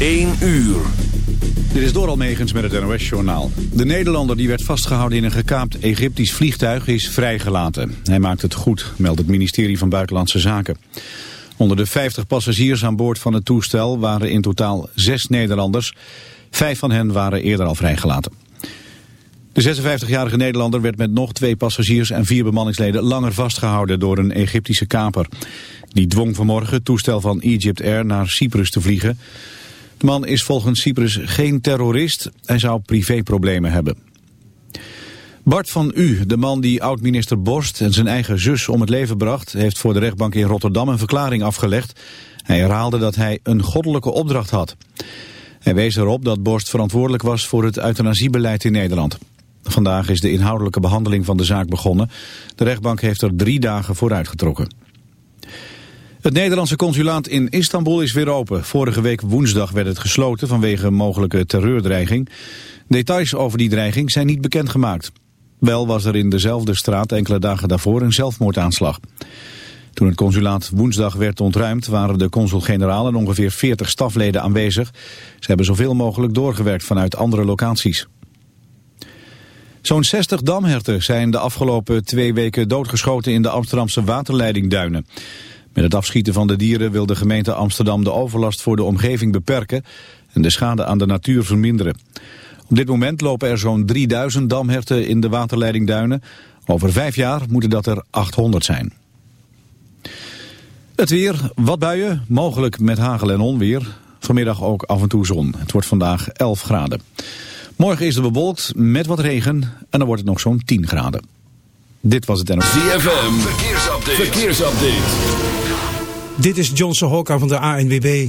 1 uur. Dit is door Almegens met het NOS-journaal. De Nederlander die werd vastgehouden in een gekaapt Egyptisch vliegtuig is vrijgelaten. Hij maakt het goed, meldt het ministerie van Buitenlandse Zaken. Onder de 50 passagiers aan boord van het toestel waren in totaal zes Nederlanders. Vijf van hen waren eerder al vrijgelaten. De 56-jarige Nederlander werd met nog twee passagiers en vier bemanningsleden langer vastgehouden door een Egyptische kaper. Die dwong vanmorgen het toestel van Egypt Air naar Cyprus te vliegen. Man is volgens Cyprus geen terrorist. Hij zou privéproblemen hebben. Bart van U, de man die oud-minister Borst en zijn eigen zus om het leven bracht... heeft voor de rechtbank in Rotterdam een verklaring afgelegd. Hij herhaalde dat hij een goddelijke opdracht had. Hij wees erop dat Borst verantwoordelijk was voor het euthanasiebeleid in Nederland. Vandaag is de inhoudelijke behandeling van de zaak begonnen. De rechtbank heeft er drie dagen voor uitgetrokken. Het Nederlandse consulaat in Istanbul is weer open. Vorige week woensdag werd het gesloten vanwege mogelijke terreurdreiging. Details over die dreiging zijn niet bekendgemaakt. Wel was er in dezelfde straat enkele dagen daarvoor een zelfmoordaanslag. Toen het consulaat woensdag werd ontruimd waren de consul-generaal en ongeveer 40 stafleden aanwezig. Ze hebben zoveel mogelijk doorgewerkt vanuit andere locaties. Zo'n 60 damherten zijn de afgelopen twee weken doodgeschoten in de Amsterdamse waterleidingduinen. Met het afschieten van de dieren wil de gemeente Amsterdam de overlast voor de omgeving beperken en de schade aan de natuur verminderen. Op dit moment lopen er zo'n 3000 damherten in de waterleidingduinen. Over vijf jaar moeten dat er 800 zijn. Het weer, wat buien, mogelijk met hagel en onweer. Vanmiddag ook af en toe zon. Het wordt vandaag 11 graden. Morgen is het bewolkt met wat regen en dan wordt het nog zo'n 10 graden. Dit was het NOS. ZFM, verkeersupdate. verkeersupdate. Dit is Johnson Hokka van de ANWB.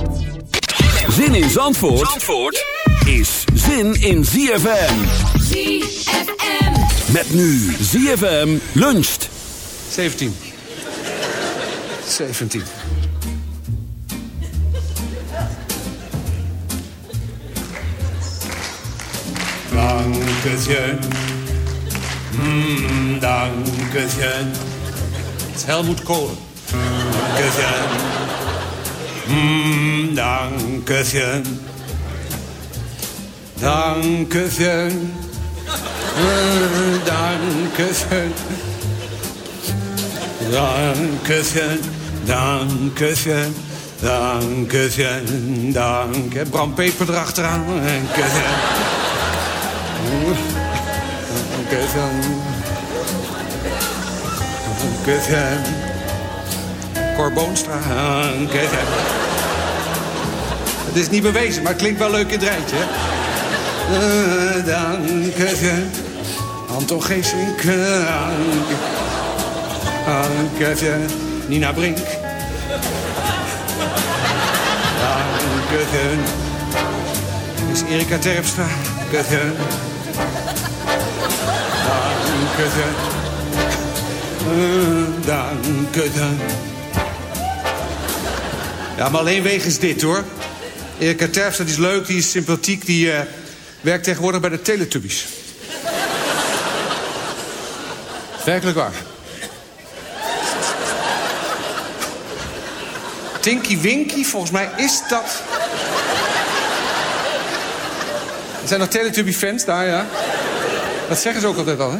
Zin in Zandvoort, Zandvoort is zin in ZFM. ZFM. Met nu ZFM luncht. 17. 17. Dankeschön. Mm, dankeschön. Het is Helmoet Kolen. Dankeschön. Mm, dankeschön. Dankeschön. Mm, dankeschön. Dankeschön, dankeschön, dankeschön, danke. Bram Peper erachteraan. Dankeschön. Dankeschön. Dankeschön. Cor. Het is niet bewezen, maar het klinkt wel leuk in het rijtje. Eh, dank je. Anton Geesink. Dank je. Nina Brink. Dank je. Is Erika Terpstra. Dank je. Dank je. Eh, Dank je. Ja, maar alleen wegens dit, hoor. Erika Terpstra die is leuk, die is sympathiek, die eh, werkt tegenwoordig bij de Teletubbies. Werkelijk waar. Tinky Winky, volgens mij is dat... Er zijn nog Teletubby-fans daar, ja. Dat zeggen ze ook altijd al, hè?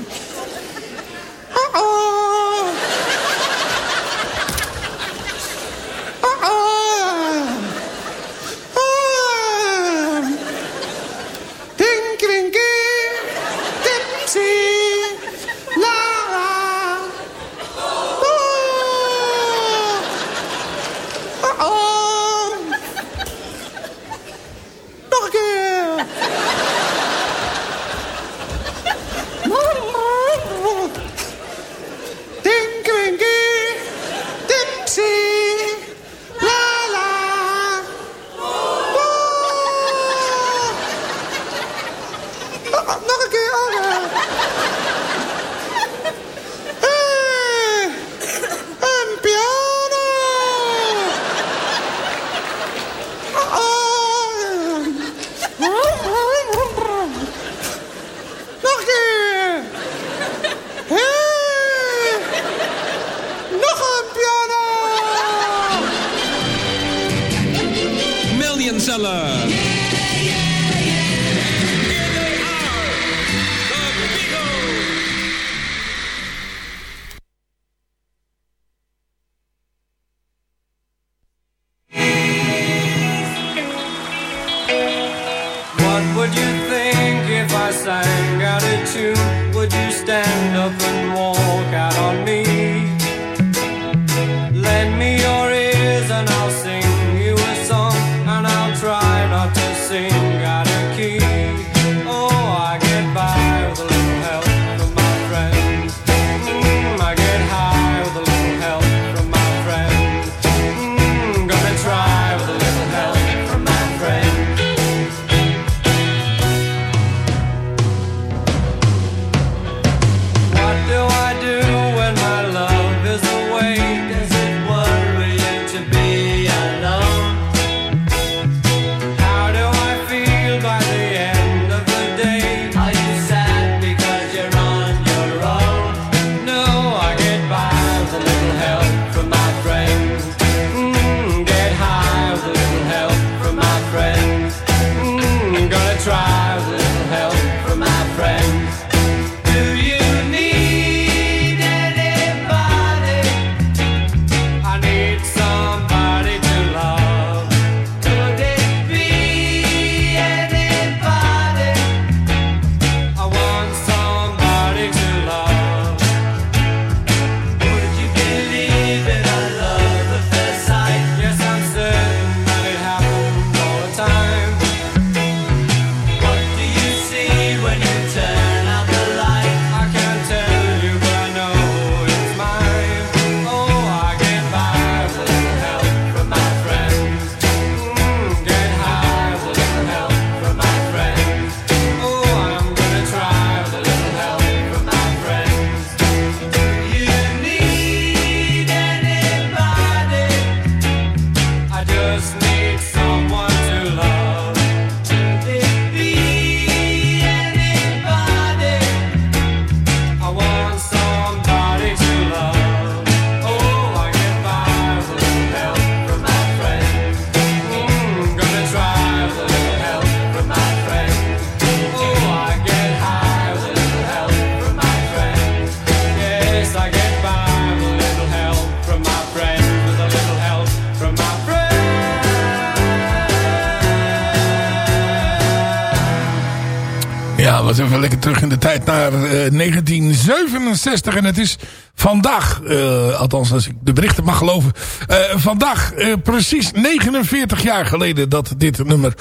Terug in de tijd naar eh, 1967. En het is vandaag, eh, althans als ik de berichten mag geloven... eh, vandaag eh, precies 49 jaar geleden dat dit nummer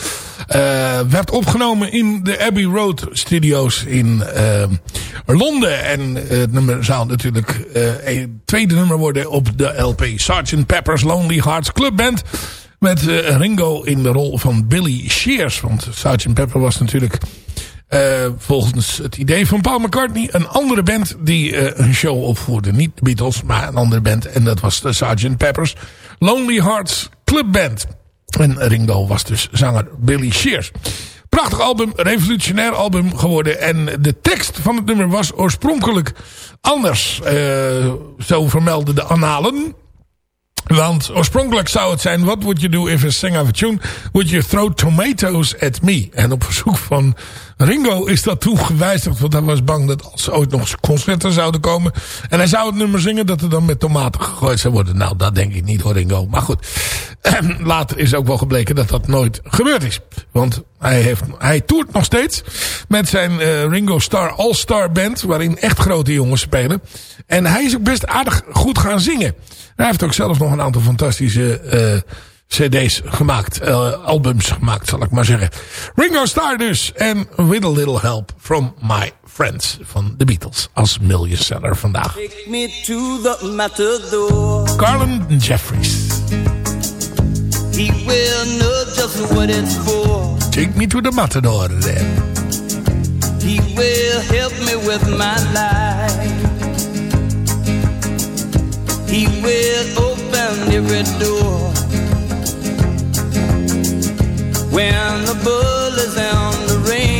eh, werd opgenomen... in de Abbey Road Studios in eh, Londen. En eh, het nummer zou natuurlijk eh, een tweede nummer worden op de LP... Sgt. Pepper's Lonely Hearts Club Band... Met eh, Ringo in de rol van Billy Shears. Want Sgt. Pepper was natuurlijk eh, volgens het idee van Paul McCartney een andere band die eh, een show opvoerde. Niet de Beatles, maar een andere band. En dat was de Sgt. Pepper's Lonely Hearts Club Band. En Ringo was dus zanger Billy Shears. Prachtig album, revolutionair album geworden. En de tekst van het nummer was oorspronkelijk anders. Eh, zo vermelden de annalen. Want oorspronkelijk zou het zijn... What would you do if a singer of a tune... Would you throw tomatoes at me? En op verzoek van Ringo is dat toen gewijzigd. Want hij was bang dat als ooit nog concerten zouden komen... en hij zou het nummer zingen... dat er dan met tomaten gegooid zou worden. Nou, dat denk ik niet hoor Ringo. Maar goed, later is ook wel gebleken dat dat nooit gebeurd is. Want hij, heeft, hij toert nog steeds met zijn eh, Ringo Star All-Star Band... waarin echt grote jongens spelen. En hij is ook best aardig goed gaan zingen. Hij heeft ook zelf nog een aantal fantastische eh, cd's gemaakt. eh, albums gemaakt, zal ik maar zeggen. Ringo Starr dus. En With a Little Help from My Friends van The Beatles. Als miljoenseller vandaag. Take me to the matador. Garland Jeffries. He will know just what it's for. Take me to the Matador then. He will help me with my life. He will open every door. When the bull is on the ring,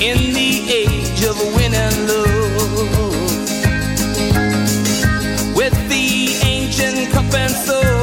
in the age of winning love with the ancient cup and sword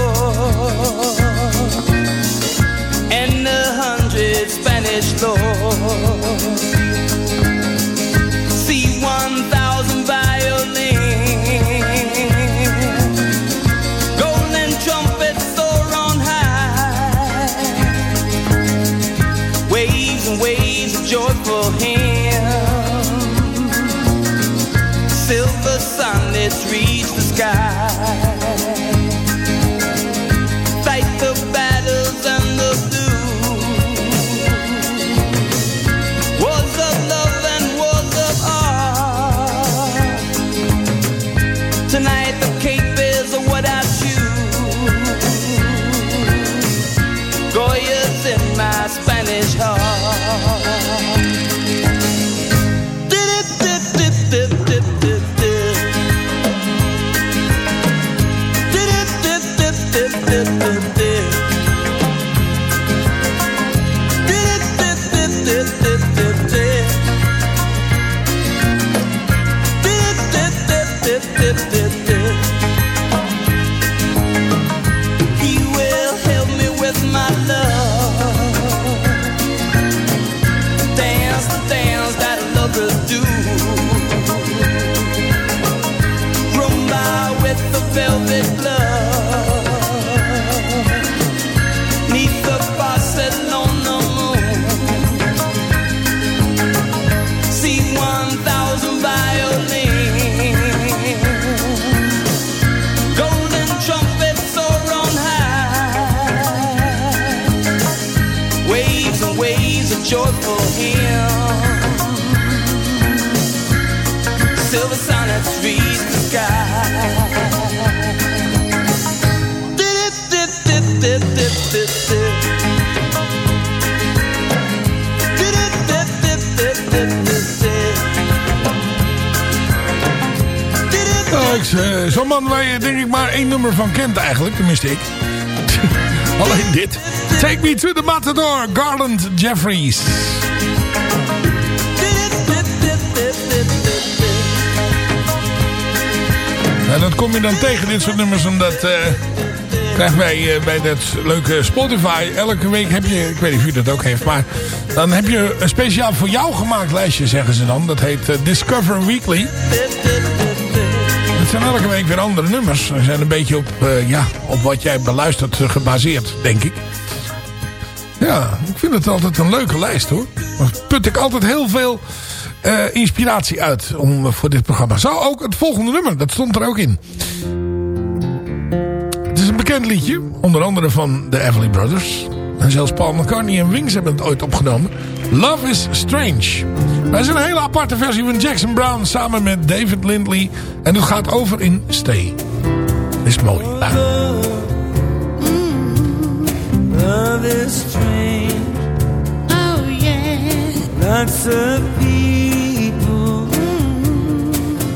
eh, Zo'n man waar je denk ik maar één nummer van kent eigenlijk. Tenminste ik. Alleen dit. Take me to the Matador. Garland Jeffries. En dat kom je dan tegen, dit soort nummers, omdat... eh krijgen wij eh, bij dat leuke Spotify. Elke week heb je, ik weet niet of u dat ook heeft, maar dan heb je een speciaal voor jou gemaakt lijstje, zeggen ze dan. Dat heet eh, Discover Weekly. Het zijn elke week weer andere nummers. Ze zijn een beetje op, ja, op wat jij beluistert gebaseerd, denk ik. Ja, ik vind het altijd een leuke lijst hoor. Daar put ik altijd heel veel eh, inspiratie uit om, voor dit programma. Zo ook het volgende nummer, dat stond er ook in. Het is een bekend liedje, onder andere van de Everly Brothers. En zelfs Paul McCartney en Wings hebben het ooit opgenomen. Love is Strange. Dat is een hele aparte versie van Jackson Brown samen met David Lindley. En het gaat over in Stay. Dat is mooi. Ja. Love is strange. Oh yeah. Lots of people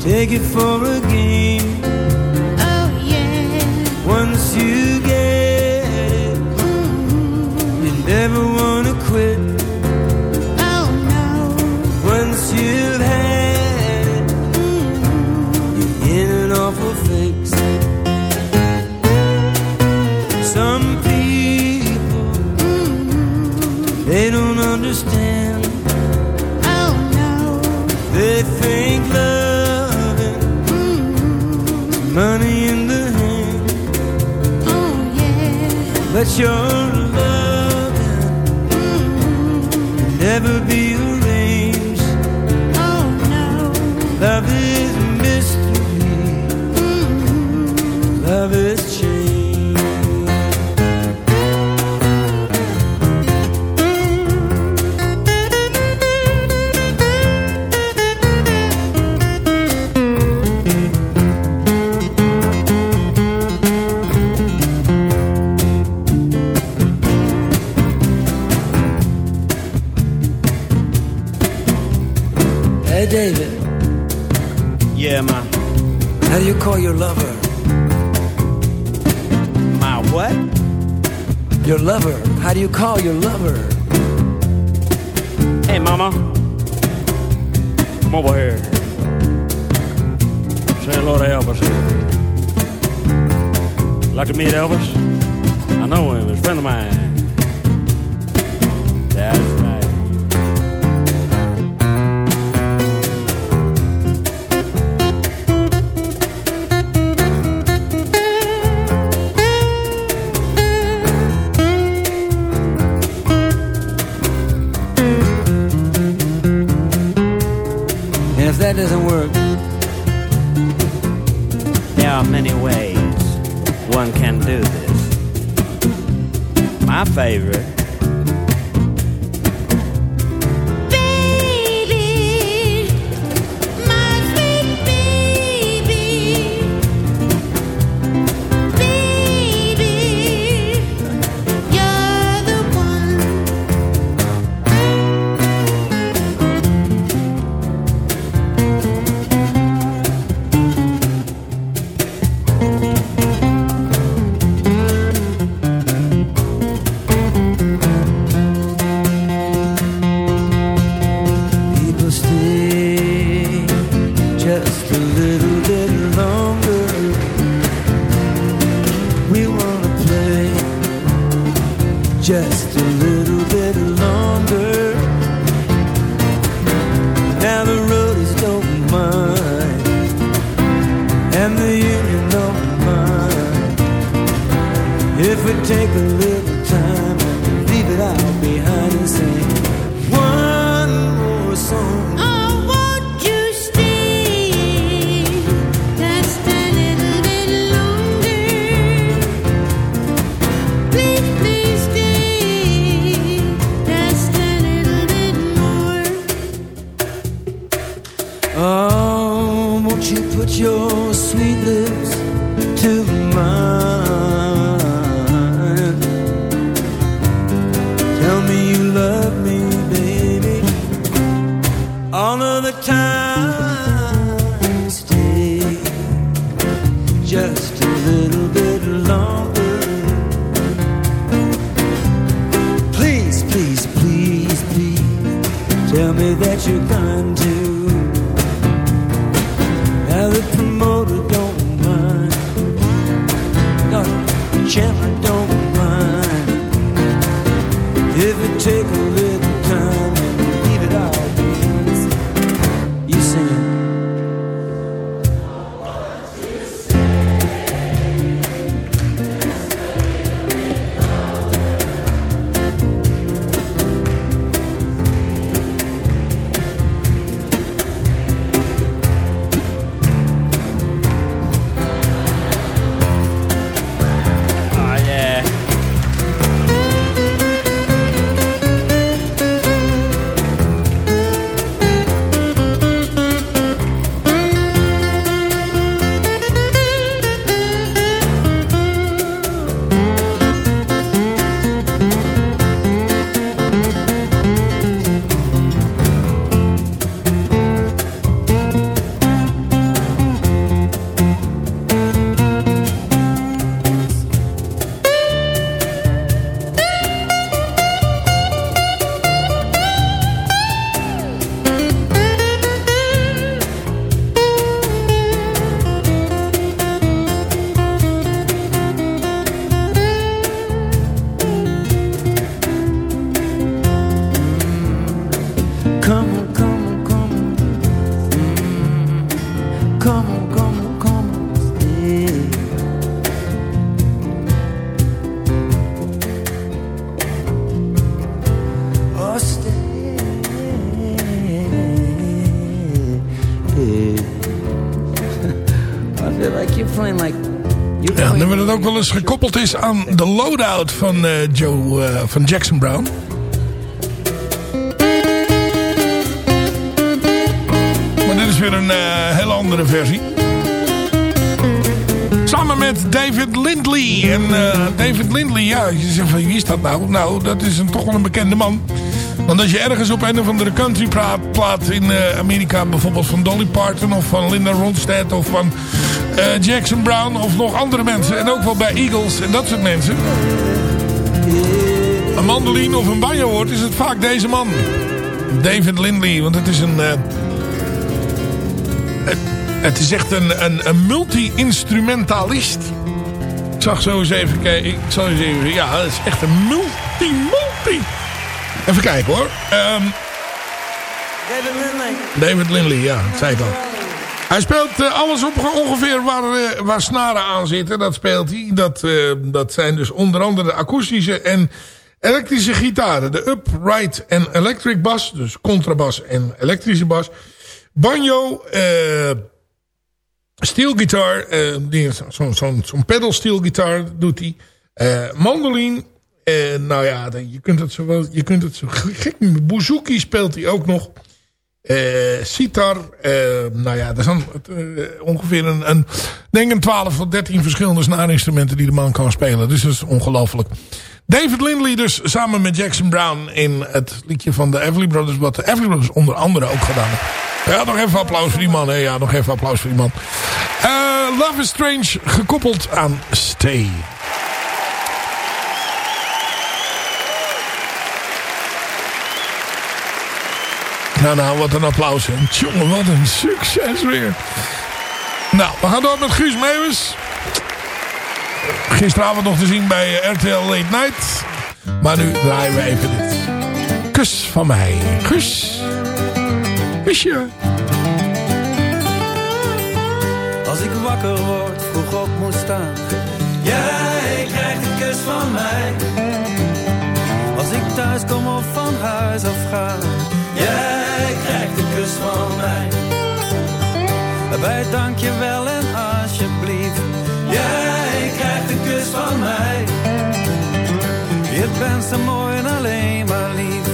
take it for a game. Oh yeah. Once you get it, mm-hmm. you never wanna quit. Oh no. Once you've had it, mm-hmm. you're in an awful fix. Some people mm-hmm. they don't understand. Oh no, they think loving but your will never be arranged. Oh no, love is you call your lover? Hey, mama. Come over here. Say hello to Elvis. Like to meet Elvis? I know him. He's a friend of mine. If it take a eens gekoppeld is aan de loadout van, eh, Joe, eh, van Jackson Brown. Maar dit is weer een eh, hele andere versie. Samen met David Lindley. En David Lindley, ja, je zegt van wie is dat nou? Nou, dat is een, toch wel een bekende man. Want als je ergens op een of andere country plaat in Amerika... bijvoorbeeld van Dolly Parton of van Linda Ronstadt of van eh, Jackson Brown... of nog andere mensen. En ook wel bij Eagles en dat soort mensen. Een mandoline of een banjo hoort, is het vaak deze man. David Lindley, want het is een... eh, het, het is echt een, een, een multi-instrumentalist. Ik zag zo eens even kijken. Ik zal eens even... Ja, het is echt een multi-multi... Even kijken hoor. Ehm, David Lindley. David Lindley, ja, dat zei ik al. Hij speelt eh, alles op ongeveer waar, eh, waar snaren aan zitten. Dat speelt hij. Dat, eh, dat zijn dus onder andere de akoestische en elektrische gitaren. De upright en electric bas. Dus contrabas en elektrische bas. Banjo. eh steel guitar. Zo'n zo'n zo'n pedal steel guitar doet hij. Eh mandoline. Nou ja, je kunt het zo wel, je kunt het zo gek. Bouzouki speelt hij ook nog. Eh sitar. eh, nou ja, er zijn eh, ongeveer een, een, denk een 12 of 13 verschillende snaarinstrumenten die de man kan spelen. Dus dat is ongelooflijk. David Lindley dus samen met Jackson Brown in het liedje van de Everly Brothers. Wat de Everly Brothers onder andere ook gedaan hebben. Ja, nog even applaus voor die man. Hè? Ja, nog even applaus voor die man. Love is Strange gekoppeld aan Stay. Nou, nou, wat een applaus. Hè. Tjonge, wat een succes weer. Nou, we gaan door met Guus Meeuwis. Gisteravond nog te zien bij eh, RTL Late Night. Maar nu draaien we even dit. Kus van mij. Guus. Kusje. Als ik wakker word, vroeg op moet staan. Jij krijgt een kus van mij. Als ik thuis kom of van huis af ga. Jij is van mij. je wel en alsjeblieft. Jij krijgt een kus van mij. Je bent zo mooi en alleen maar lief.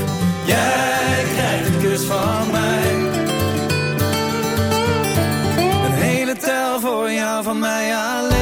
Jij krijgt een kus van mij. Een hele tel voor jou van mij alleen.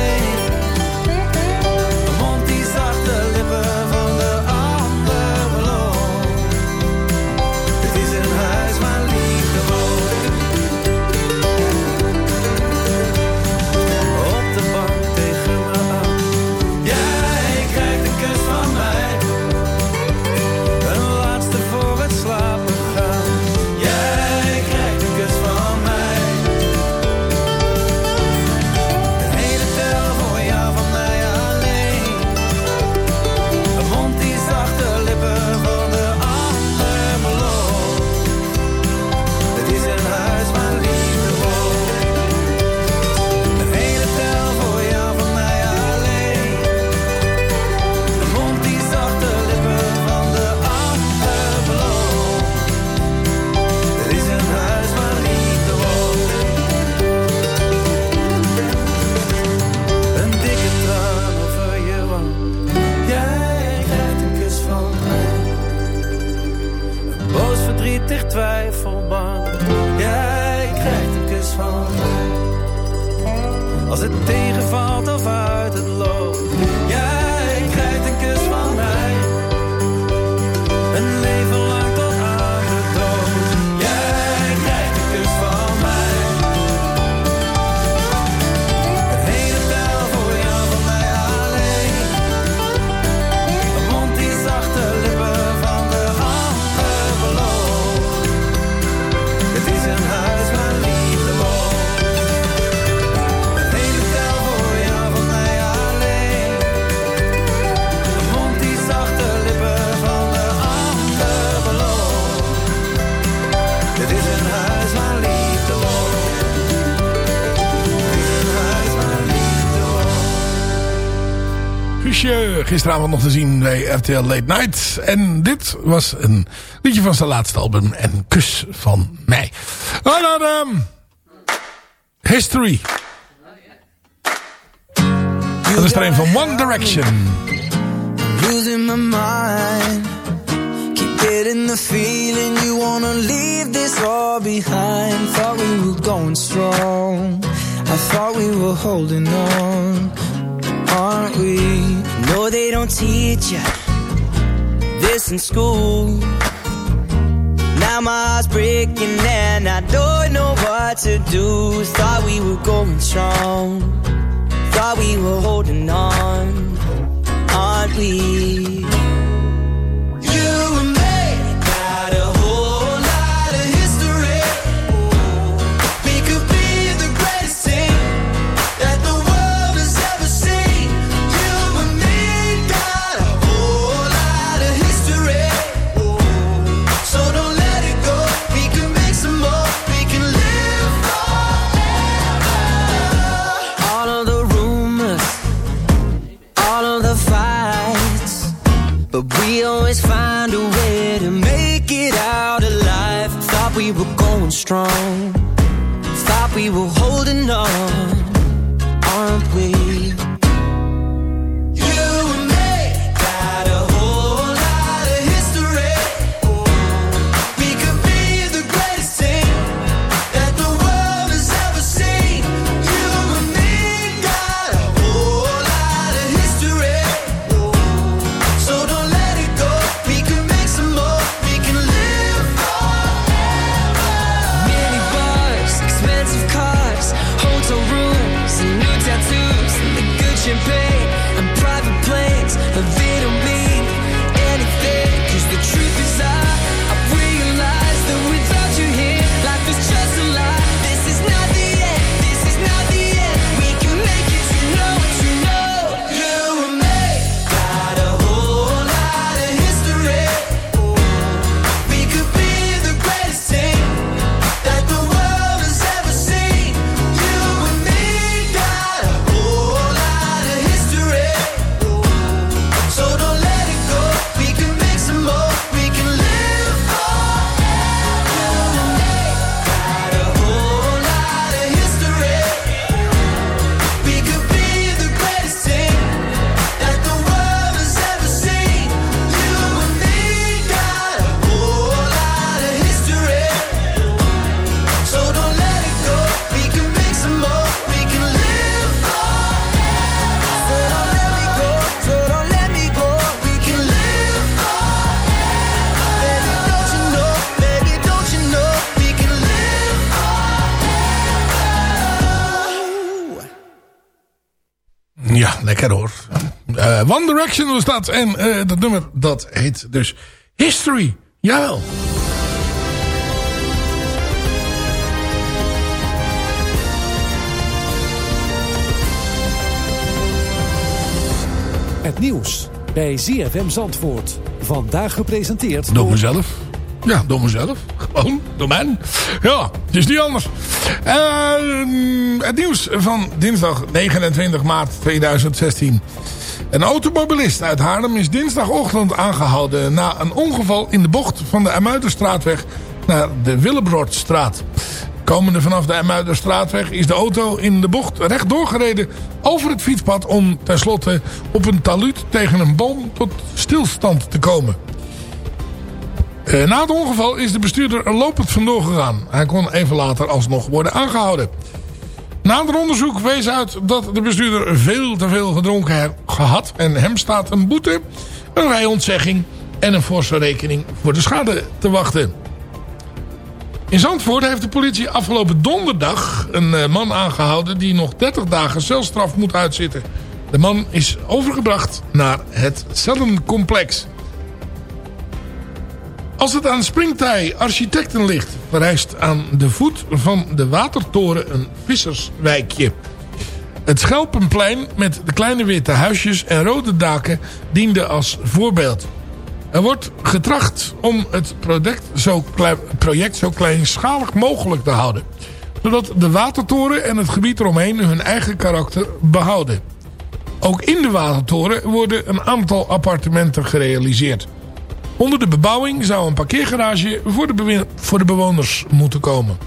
Als het tegenvalt of uit het loopt. Gisteravond nog te zien bij RTL Late Night. En dit was een liedje van zijn laatste album. En kus van mij. Hallo Adam! History. History. Dat is er een van One Direction. Losing my mind. Keep getting the feeling you wanna leave this all behind. Thought we were going strong. I thought we were holding on. aren't we? No, they don't teach you this in school. Now my heart's breaking and I don't know what to do. Thought we were going strong, thought we were holding on, aren't we? strong. Lekker hoor. Eh, One Direction was dat. En eh, dat nummer dat heet dus History. Jawel. Het nieuws bij ZFM Zandvoort. Vandaag gepresenteerd Door mezelf. Ja, door mezelf. Gewoon, door mij. Ja, het is niet anders. Eh, het nieuws van dinsdag 29 maart 2016. Een automobilist uit Haarlem is dinsdagochtend aangehouden... na een ongeval in de bocht van de Amuiderstraatweg naar de Willebroordstraat. Komende vanaf de Amuiderstraatweg is de auto in de bocht rechtdoor gereden over het fietspad... om tenslotte op een taluut tegen een boom tot stilstand te komen. Eh, na het ongeval is de bestuurder er lopend vandoor gegaan. Hij kon even later alsnog worden aangehouden. Nader onderzoek wees uit dat de bestuurder veel te veel gedronken heeft gehad. En hem staat een boete, een rijontzegging en een forse rekening voor de schade te wachten. In Zandvoort heeft de politie afgelopen donderdag een eh, man aangehouden... die nog 30 dagen celstraf moet uitzitten. De man is overgebracht naar het cellencomplex. Als het aan Springtij Architecten ligt... verrijst aan de voet van de Watertoren een visserswijkje. Het Schelpenplein met de kleine witte huisjes en rode daken diende als voorbeeld. Er wordt getracht om het project zo, project zo kleinschalig mogelijk te houden. Zodat de Watertoren en het gebied eromheen hun eigen karakter behouden. Ook in de Watertoren worden een aantal appartementen gerealiseerd. Onder de bebouwing zou een parkeergarage voor de, bewoners moeten komen.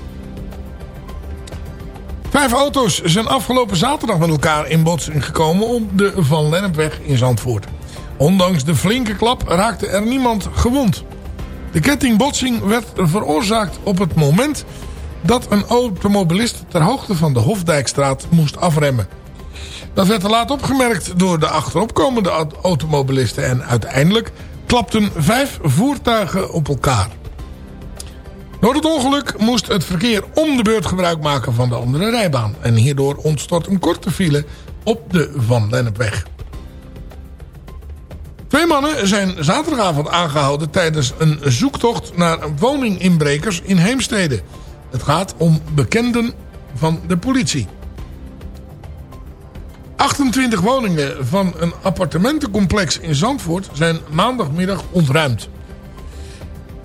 Vijf auto's zijn afgelopen zaterdag met elkaar in botsing gekomen op de Van Lennepweg in Zandvoort. Ondanks de flinke klap raakte er niemand gewond. De kettingbotsing werd veroorzaakt op het moment dat een automobilist ter hoogte van de Hofdijkstraat moest afremmen. Dat werd te laat opgemerkt door de achteropkomende au- automobilisten en uiteindelijk klapten vijf voertuigen op elkaar. Door het ongeluk moest het verkeer om de beurt gebruik maken van de andere rijbaan. En hierdoor ontstond een korte file op de Van Lennepweg. Twee mannen zijn zaterdagavond aangehouden tijdens een zoektocht naar woninginbrekers in Heemstede. Het gaat om bekenden van de politie. 28 woningen van een appartementencomplex in Zandvoort zijn maandagmiddag ontruimd.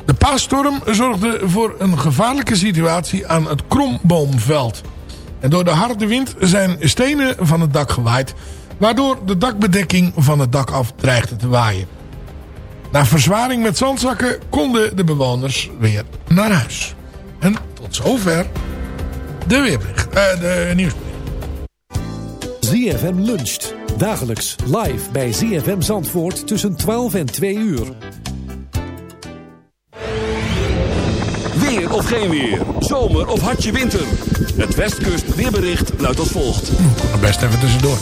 De paasstorm zorgde voor een gevaarlijke situatie aan het Kromboomveld. En door de harde wind zijn stenen van het dak gewaaid... waardoor de dakbedekking van het dak af dreigde te waaien. Na verzwaring met zandzakken konden de bewoners weer naar huis. En tot zover de weerbericht, eh, de nieuwsbericht. ZFM luncht. Dagelijks live bij ZFM Zandvoort tussen 12 en 2 uur. Weer of geen weer. Zomer of hartje winter. Het Westkust weerbericht luidt als volgt. Kom er best even tussendoor.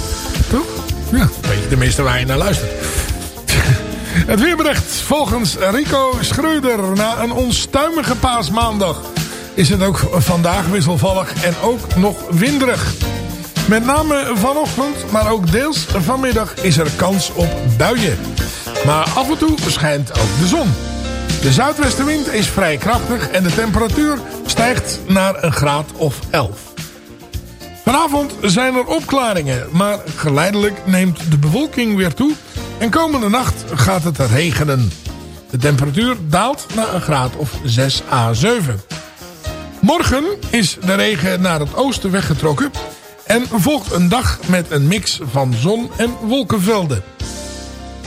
Toch? Ja, weet je tenminste waar je naar luistert. Het weerbericht volgens Rico Schreuder na een onstuimige paasmaandag is het ook vandaag wisselvallig en ook nog winderig. Met name vanochtend, maar ook deels vanmiddag is er kans op buien. Maar af en toe schijnt ook de zon. De zuidwestenwind is vrij krachtig en de temperatuur stijgt naar een graad of 11. Vanavond zijn er opklaringen, maar geleidelijk neemt de bewolking weer toe en komende nacht gaat het regenen. De temperatuur daalt naar een graad of 6 à 7. Morgen is de regen naar het oosten weggetrokken en volgt een dag met een mix van zon en wolkenvelden.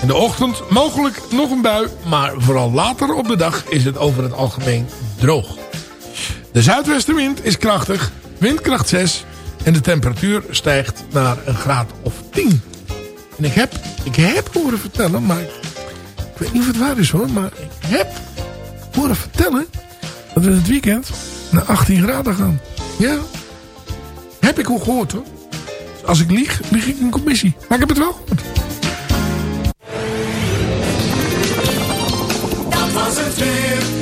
In de ochtend mogelijk nog een bui, maar vooral later op de dag is het over het algemeen droog. De zuidwestenwind is krachtig, windkracht 6 en de temperatuur stijgt naar een graad of 10. En ik heb, ik heb horen vertellen, maar ik, weet niet of het waar is hoor, maar ik heb horen vertellen dat we het weekend naar 18 graden gaan. Ja, heb ik al gehoord hoor. Als ik lieg, lieg ik in commissie. Maar ik heb het wel gehoord. Dat was het weer.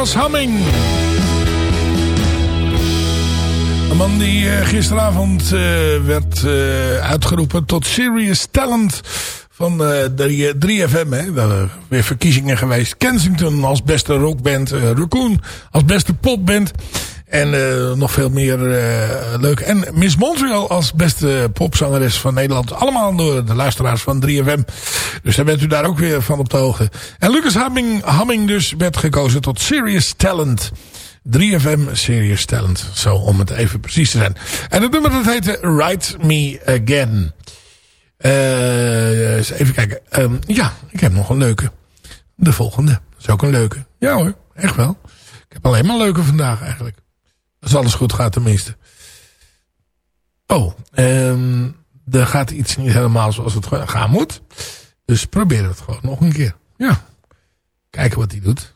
Lucas Hamming. Een man die eh, gisteravond eh, werd eh, uitgeroepen tot Serious Talent van de 3FM. Hè. Weer verkiezingen geweest. Kensington als beste rockband. Raccoon als beste popband. En eh, nog veel meer eh, leuk. En Miss Montreal als beste popzangeres van Nederland. Allemaal door de luisteraars van 3FM. Dus daar bent u daar ook weer van op de hoogte. En Lucas Hamming, Hamming dus werd gekozen tot Serious Talent. 3FM Serious Talent. Zo om het even precies te zijn. En het nummer dat heette Write Me Again. Eh, eens even kijken. Ehm, ja, ik heb nog een leuke. De volgende. Dat is ook een leuke. Ja hoor, echt wel. Ik heb alleen maar leuke vandaag eigenlijk. Als alles goed gaat tenminste. Oh, ehm, er gaat iets niet helemaal zoals het gaan moet. Dus probeer het gewoon nog een keer. Ja. Kijken wat hij doet.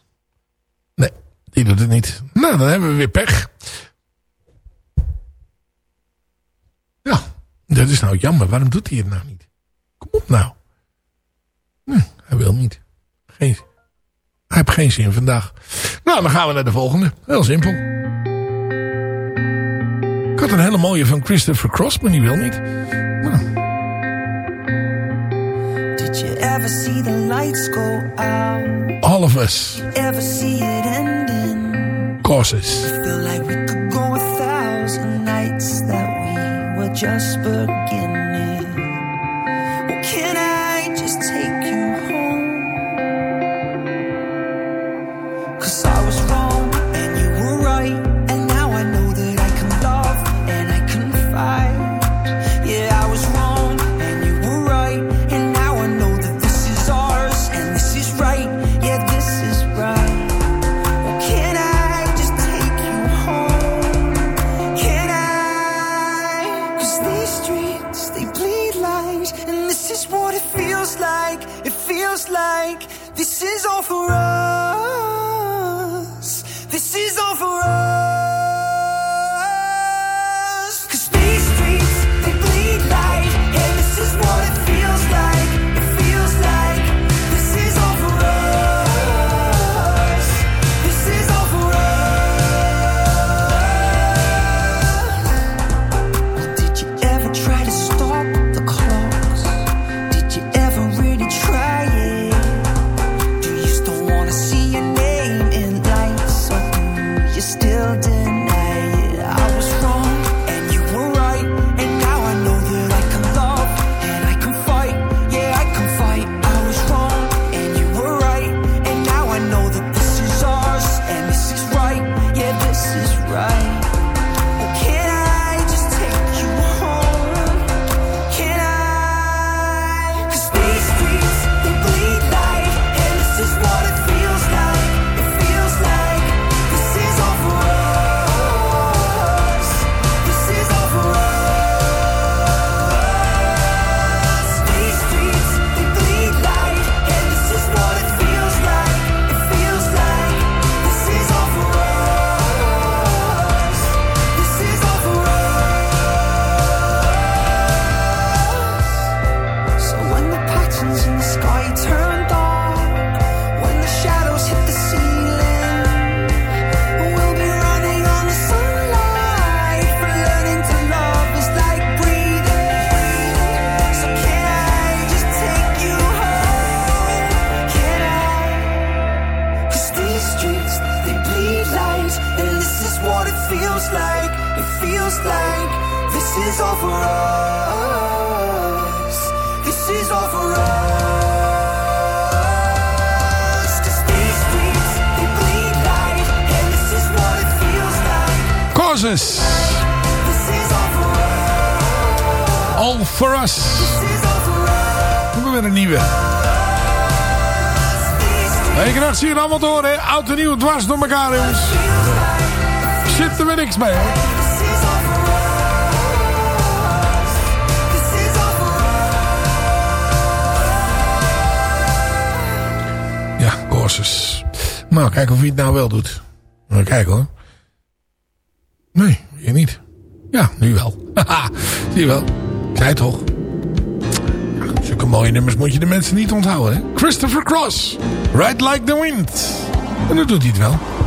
Nee, die doet het niet. Nou, dan hebben we weer pech. Ja, dat is nou jammer. Waarom doet hij het nou niet? Kom op nou. Nee, hij wil niet. Geen, hij heeft geen zin vandaag. Nou, dan gaan we naar de volgende. Heel simpel. Had een hele mooie van Christopher Cross, maar die wil niet. Nou, Did you ever see the lights go out? all of us. Ever see it ending? Causes. Feel like we could go a thousand nights that we were just beginning. Oud en nieuw dwars door elkaar, jongens. Zit er weer niks mee, hoor. Ja, courses. Nou, kijk of hij het nou wel doet. Maar kijk hoor. Nee, weer niet. Ja, nu wel. Haha, zie je wel. Ik zei toch. Zulke mooie nummers moet je de mensen niet onthouden, hè. Christopher Cross. Ride Like the Wind. En dan doet hij het wel.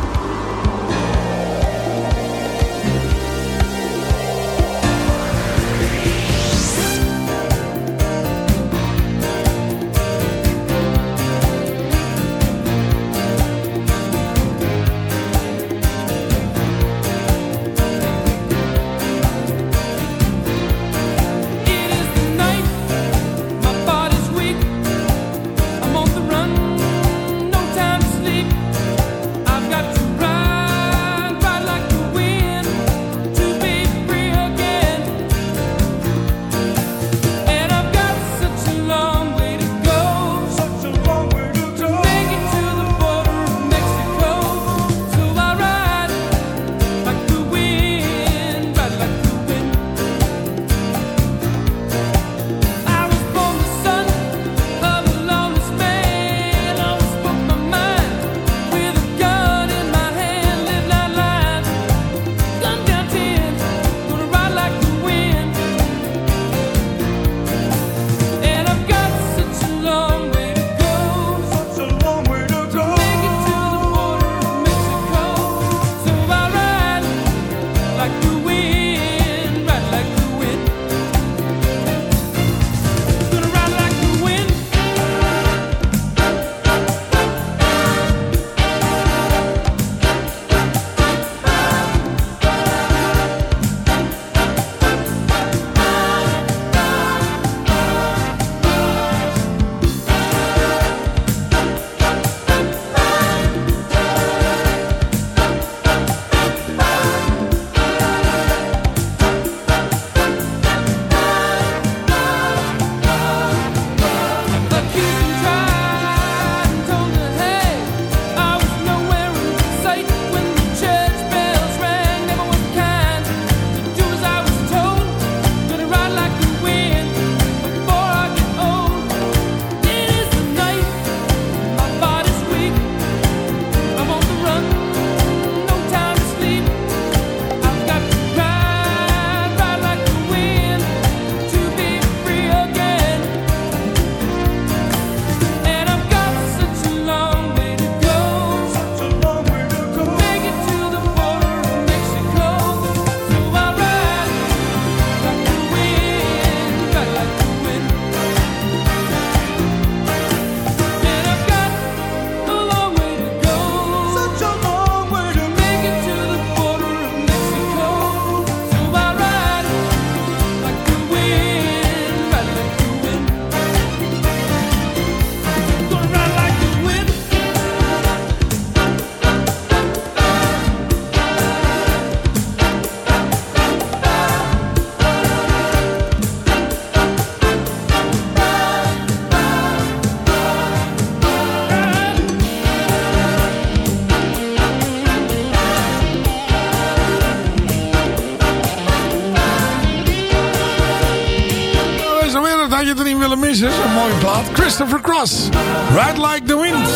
Christopher Cross. Ride Like the Wind.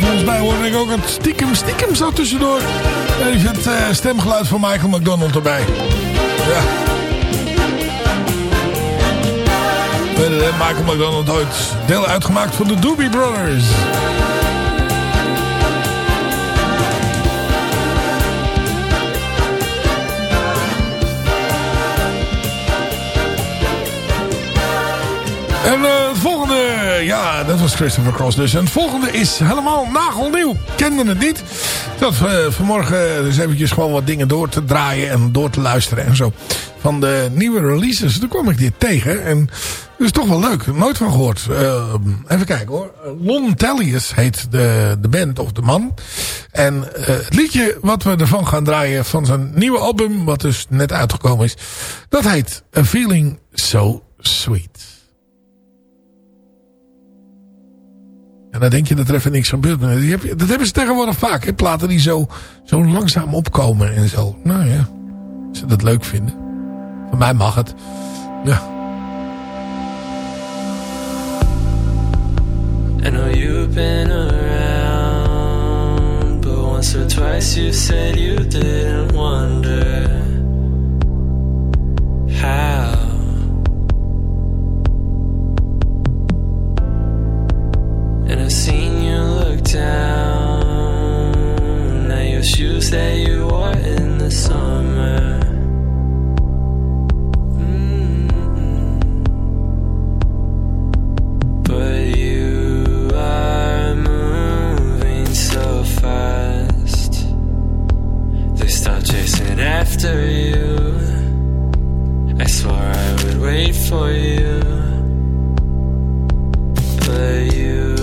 Volgens mij hoorde ik ook het stiekem, stiekem zo tussendoor. Even het eh, stemgeluid van Michael McDonald erbij. Ja. Michael McDonald ooit deel uitgemaakt van de Doobie Brothers. En eh, het volgende, ja, dat was Christopher Cross dus. En het volgende is helemaal nagelnieuw. Kende het niet. Dat uh, vanmorgen dus eventjes gewoon wat dingen door te draaien en door te luisteren en zo. Van de nieuwe releases. Toen kwam ik dit tegen. En dat is toch wel leuk. Nooit van gehoord. Uh, even kijken hoor. Lon Tellius heet de, de band of de man. En uh, het liedje wat we ervan gaan draaien van zijn nieuwe album. Wat dus net uitgekomen is. Dat heet A Feeling So Sweet. En dan denk je dat er even niks gebeurt. Dat hebben ze tegenwoordig vaak. Hè? Platen die zo, zo langzaam opkomen en zo. Nou ja, als ze dat leuk vinden. Voor mij mag het. Ja. I know you've been around, but once or twice you said you didn't wonder how. I've seen you look down at your shoes that you wore in the summer. Mm-hmm. But you are moving so fast. They stop chasing after you. I swore I would wait for you. But you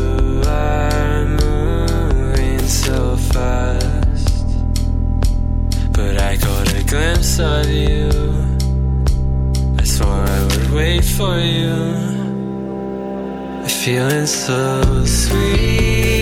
I caught a glimpse of you. I swore I would wait for you. Feeling so sweet,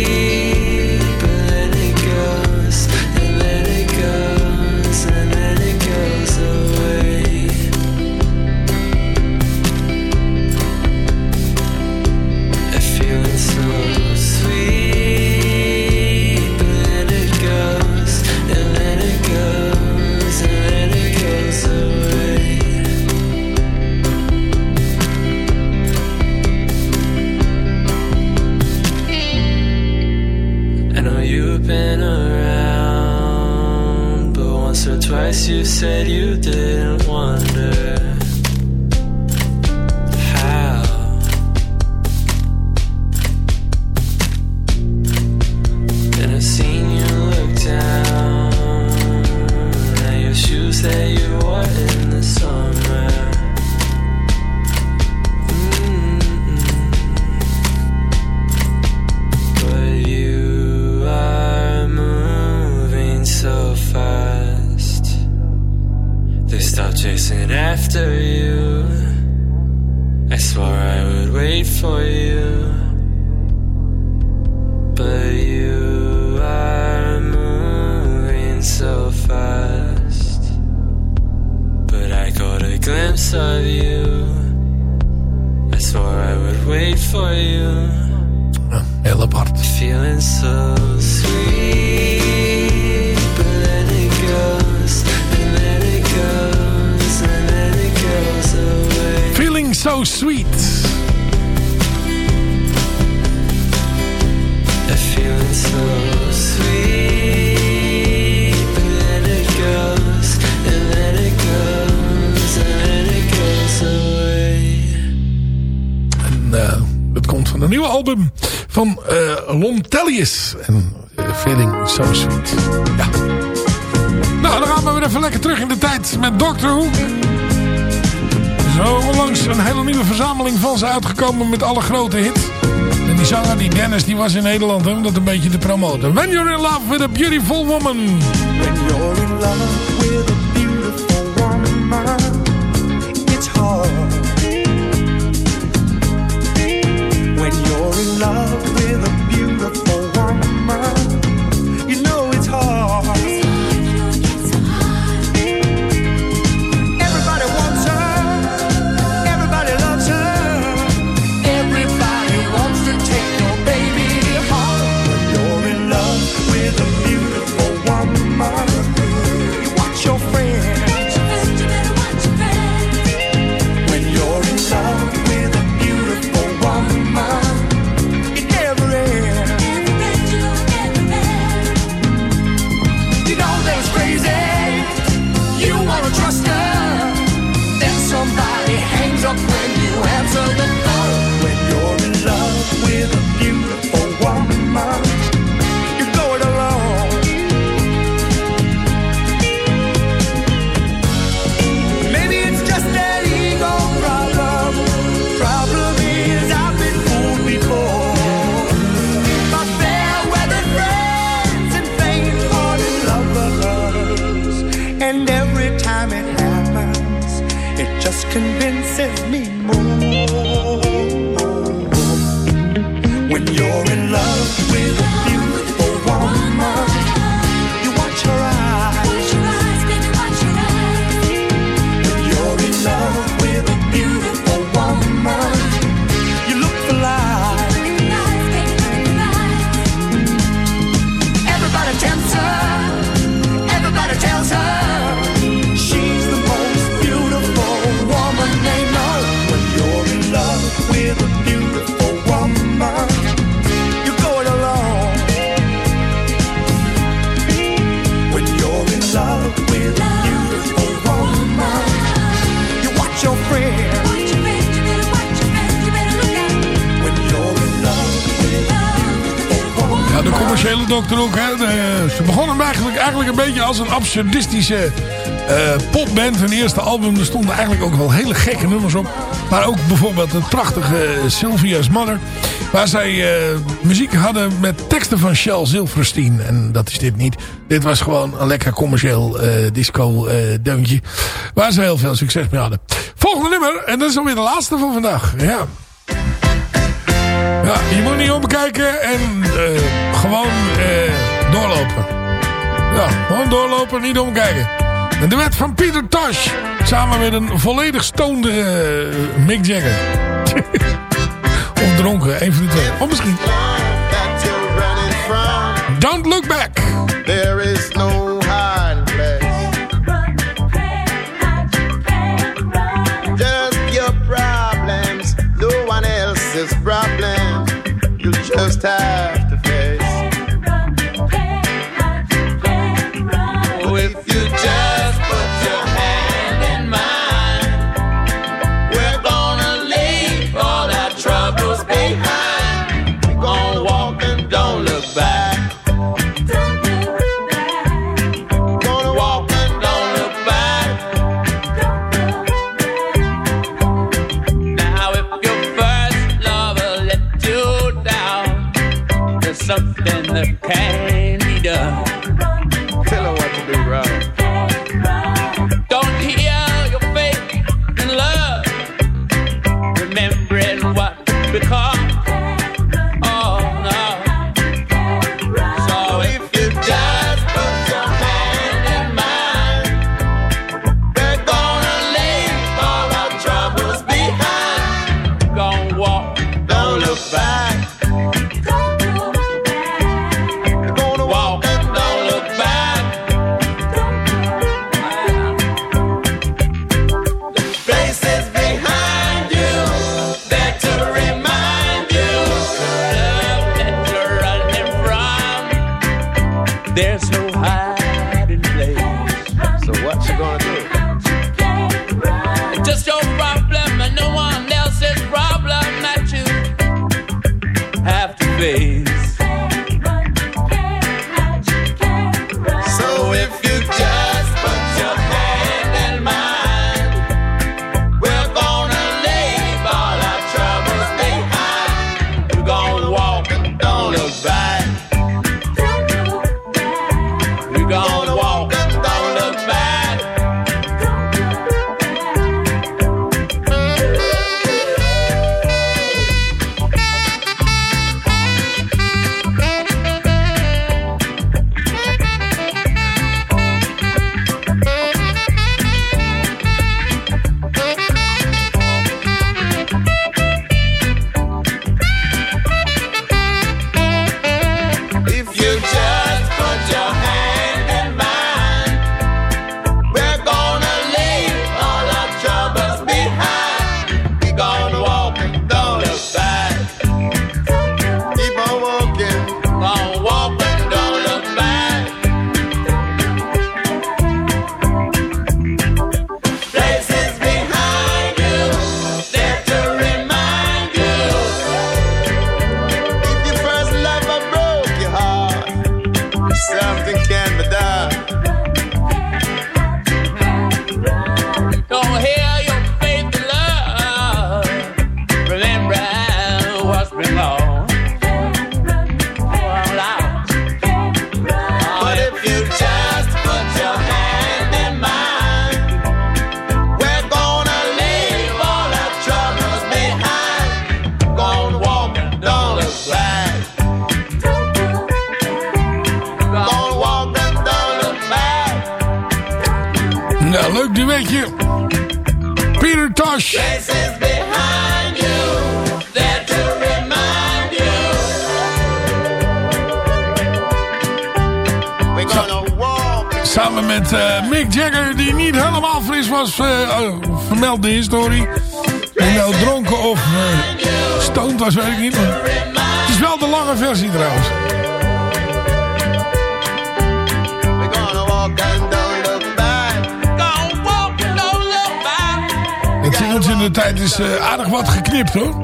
once or twice you said you didn't wonder van een nieuwe album van eh Lon Tellius. En eh, Feeling So Sweet. Ja. Nou, dan gaan we weer even lekker terug in de tijd met Doctor Who. Zo langs een hele nieuwe verzameling van ze uitgekomen met alle grote hits. En die zanger, die Dennis, die was in Nederland om dat een beetje te promoten. When You're in Love with a Beautiful Woman. When you're in love with a beautiful woman, it's hard. When you're in love with a beautiful woman, And every time it happens, it just convinces me more. Commerciële dokter ook. Ze begonnen eigenlijk, eigenlijk een beetje als een absurdistische eh, popband. Hun eerste album, er stonden eigenlijk ook wel hele gekke nummers op. Maar ook bijvoorbeeld het prachtige Sylvia's Mother. Waar zij eh, muziek hadden met teksten van Shel Silverstein. En dat is dit niet. Dit was gewoon een lekker commercieel eh, disco deuntje. Waar ze heel veel succes mee hadden. Volgende nummer. En dat is alweer de laatste van vandaag. Ja. Ja, je moet niet omkijken en gewoon eh, doorlopen. Ja, gewoon doorlopen, niet omkijken. En de wet van Peter Tosh. Samen met een volledig stoonde eh, Mick Jagger. of dronken, een van de. Of misschien. Don't look back. There is no hiding place. Just your problems, no one else's problem. You just have weet ik niet. Maar het is wel de lange versie trouwens. Het singeltje in de tijd is eh, aardig wat geknipt hoor.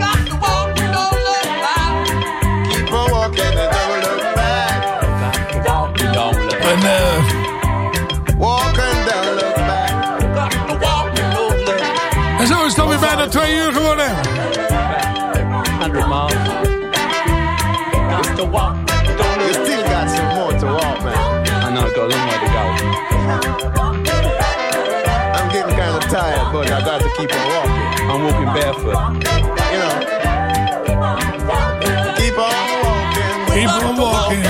En back. en zo is het alweer bijna twee uur geworden. To walk. Don't you still got some more to walk, man. I know, got a long way to go. I'm getting kind of tired, but I got to keep on walking. I'm walking barefoot. You know. Keep on walking. Keep on walking.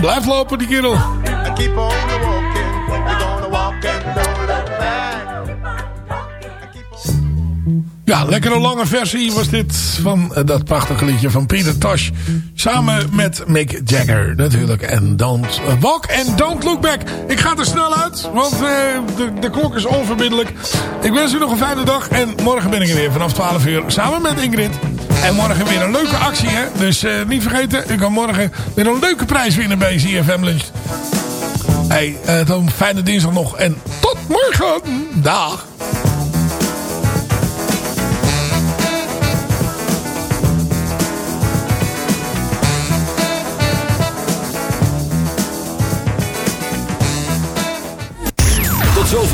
Blijf lopen die kerel. Keep on walking. We're gonna walk and don't look back. Ja, lekkere lange versie was dit van eh, dat prachtige liedje van Peter Tosh. Samen met Mick Jagger natuurlijk. En don't walk and don't look back. Ik ga er snel uit, want eh, de, de klok is onverbiddelijk. Ik wens u nog een fijne dag. En morgen ben ik er weer vanaf 12 uur samen met Ingrid. En morgen weer een leuke actie, hè. Dus eh, niet vergeten, u kan morgen weer een leuke prijs winnen bij CFM Lunch. Hey, eh, dan fijne dinsdag nog. En tot morgen. Dag.